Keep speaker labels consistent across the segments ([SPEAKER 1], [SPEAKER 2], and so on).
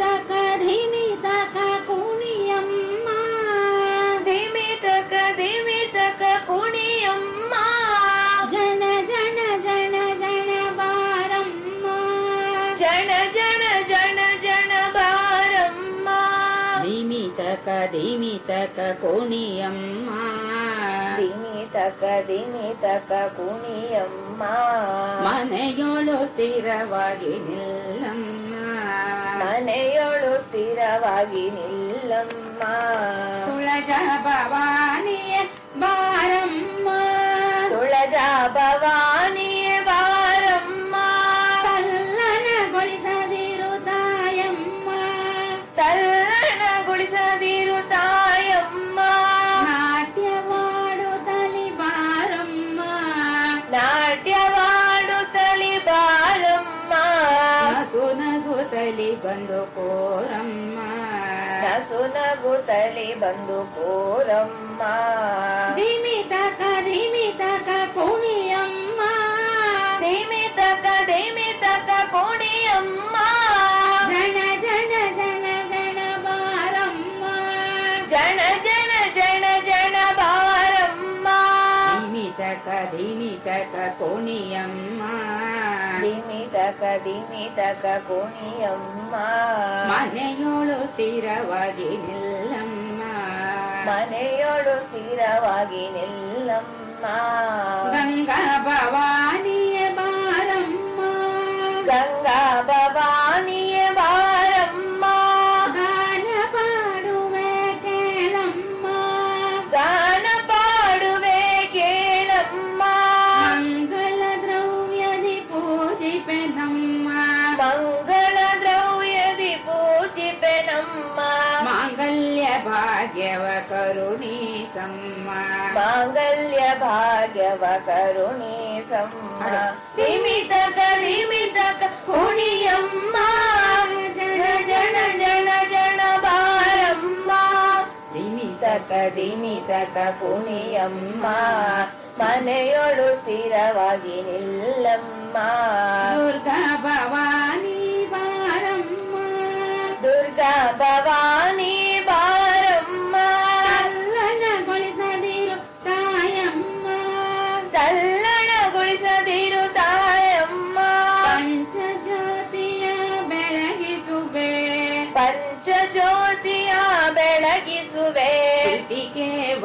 [SPEAKER 1] ತಕ ಧಿಮಿ ತಕ ಕುಣಿಯಮ್ಮ
[SPEAKER 2] ಧಿಮಿ ತಕ ಧಿಮಿ ತಕ ಕುಣಿಯಮ್ಮ
[SPEAKER 1] ಜನ ಜನ ಜನ ಜನ ಬಾರಮ್ಮ
[SPEAKER 2] ಜನ ಜನ ಜನ ಜನ ಬಾರಮ್ಮ
[SPEAKER 1] ಧಿಮಿ ತಕ ಧಿಮಿ ತಕ ಕುಣಿಯಮ್ಮ
[SPEAKER 2] ಧಿಮಿ ತಕ ಧಿಮಿ ತಕ ಕುಣಿಯಮ್ಮ
[SPEAKER 1] ಮನೆಯೊಳು ಸ್ಥಿರವಾಗಿ ನಿಲ್ಲಮ್ಮ
[SPEAKER 2] ಮನೆಯೊಳು ಸ್ಥಿರವಾಗಿ ನಿಲ್ಲಮ್ಮ.
[SPEAKER 1] ತುಳಜ ಭವಾನಿಯ ಬಾರಮ್ಮ
[SPEAKER 2] ತುಳಜ ಭವಾನಿಯ
[SPEAKER 1] ಬಂದು ಕೋರಮ್ಮ
[SPEAKER 2] ನಸು ನಗುತ್ತಲಿ ಬಂದು ಕೋರಮ್ಮ
[SPEAKER 1] ಧಿಮಿ ತಕ ಧಿಮಿ ತಕ ಕುಣಿಯಮ್ಮ
[SPEAKER 2] ಧಿಮಿ ತಕ ಧಿಮಿ ತಕ ಕೋಣಿಯಮ್ಮ
[SPEAKER 1] ಜನ ಜನ ಜನ ಜನ ಬಾರಮ್ಮ
[SPEAKER 2] ಜನ ಜನ ಜನ ಜನ ಬಾರಮ್ಮ
[SPEAKER 1] ಧಿಮಿ ತಕ ಧಿಮಿ ತಕ ಕುಣಿಯಮ್ಮ
[SPEAKER 2] ಧಿಮಿ ತಕ ಧಿಮಿ ತಕ ಕೋಣಿಯಮ್ಮ.
[SPEAKER 1] ಮನೆಯೋಳು ಸ್ಥಿರವಾಗಿ ನಿಲ್ಲಮ್ಮ.
[SPEAKER 2] ಮನೆಯೊಳು ಸ್ಥಿರವಾಗಿ ನಿಲ್ಲಮ್ಮ.
[SPEAKER 1] ಗಂಗಾ ಭವಾನಿಯ ಭಾಗ್ಯವ ಕರುಣೀಸಮ್ಮ
[SPEAKER 2] ಮಾಂಗಲ್ಯ ಭಾಗ್ಯವ ಕರುಣಿ ಸಮ್ಮ ನಿಮಿತ ಹುಣಿಯಮ್ಮ ಜನ ಜನ ಜನ ಜನ ಬಾರಮ್ಮ.
[SPEAKER 1] ನಿಮಿತ
[SPEAKER 2] ದಿಮಿತಕ ಕುಣಿಯಮ್ಮ. ಮನೆಯೊಳು ಸ್ಥಿರವಾಗಿ ನಿಲ್ಲಮ್ಮ.
[SPEAKER 1] ದುರ್ಗಾ ಭವಾನಿ ಬಾರಮ್ಮ.
[SPEAKER 2] ದುರ್ಗಾ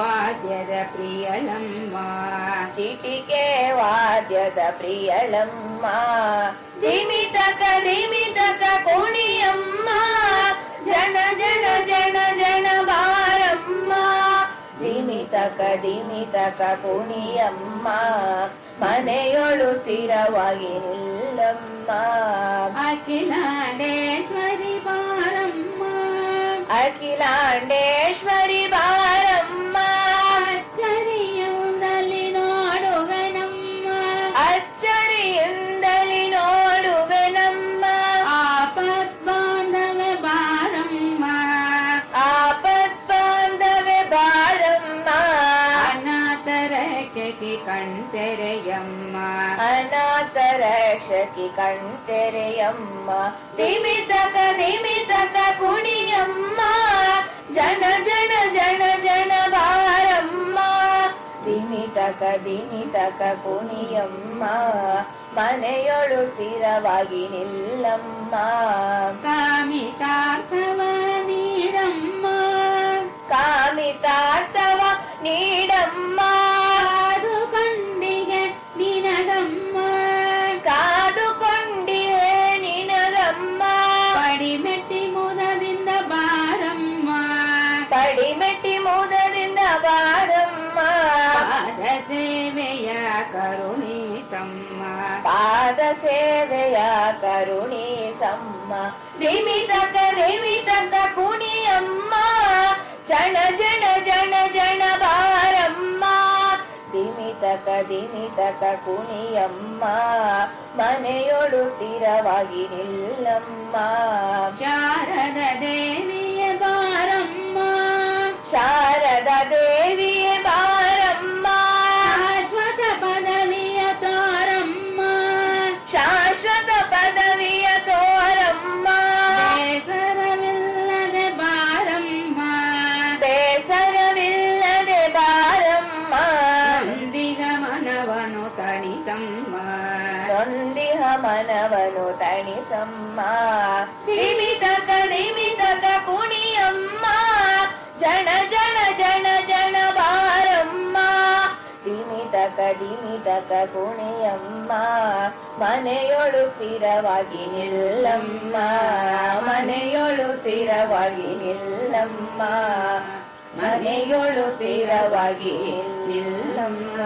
[SPEAKER 1] ವಾದ್ಯದ ಪ್ರಿಯಳಮ್ಮ
[SPEAKER 2] ಚಿಟಿಕೆ ವಾದ್ಯದ ಪ್ರಿಯಳಮ್ಮ. ದಿಮಿತಕ ದಿಮಿತಕ ಕೋಣಿಯಮ್ಮ ಜನ ಜನ ಜನ ಜನ ಬಾರಮ್ಮ. ದಿಮಿತಕ ದಿಮಿತಕ ಕುಣಿಯಮ್ಮ ಮನೆಯೊಳು ಸ್ಥಿರವಾಗಿ ನಿಲ್ಲಮ್ಮ.
[SPEAKER 1] ಅಖಿಲಾಂಡೇಶ್ವರಿ ಬಾರಮ್ಮ.
[SPEAKER 2] ಅಖಿಲಾಂಡೇಶ್ವರಿ
[SPEAKER 1] ಕಣ್ತೆರೆಯಮ್ಮ.
[SPEAKER 2] ಅನಾಥ ಶಕಿ ಕಣ್ತೆರೆಯಮ್ಮ. ನಿಮಿತಕ ನಿಮಿತಕ ಕುಣಿಯಮ್ಮ. ಜನ ಜನ ಜನ ಜನ ಬಾರಮ್ಮ. ದಿಮಿತಕ ದಿಮಿತಕ ಕುಣಿಯಮ್ಮ. ಮನೆಯೊಳು ಸ್ಥಿರವಾಗಿ ನಿಲ್ಲಮ್ಮ.
[SPEAKER 1] ಕಾಮಿತಾರ್ಥವ ನೀರಮ್ಮ.
[SPEAKER 2] ಕಾಮಿತಾರ್ಥವ
[SPEAKER 1] ಪಾದ ಸೇವೆಯ ಕರುಣಿ
[SPEAKER 2] ಸಮ್ಮ. ದಿಮಿತಕ ದಿಮಿತಕ ಕುಣಿಯಮ್ಮ ಜನ ಜನ ಜನ ಜನ ಬಾರಮ್ಮ. ದಿಮಿತಕ ದಿಮಿತಕ ಕುಣಿಯಮ್ಮ ಮನೆಯೊಳು ಸ್ಥಿರವಾಗಿ ನಿಲ್ಲಮ್ಮ.
[SPEAKER 1] ಶಾರದ ದೇವಿಯ ಬಾರಮ್ಮ.
[SPEAKER 2] ಶಾರದ ದೇವಿಯೇ ನೊಂದಿಹ ಮನವನು ತಣಿಸಮ್ಮ. ನಿಮಿತಕ ನಿಮಿತಕ ಕುಣಿಯಮ್ಮ. ಜನ ಜನ ಜನ ಜನ ಬಾರಮ್ಮ. ದಿಮಿತಕ ದಿಮಿತಕ ಕುಣಿಯಮ್ಮ. ಮನೆಯೊಳು ಸ್ಥಿರವಾಗಿ ನಿಲ್ಲಮ್ಮ. ಮನೆಯೊಳು ಸ್ಥಿರವಾಗಿ ನಿಲ್ಲಮ್ಮ. ಮನೆಯೊಳು ಸ್ಥಿರವಾಗಿ ನಿಲ್ಲಮ್ಮ.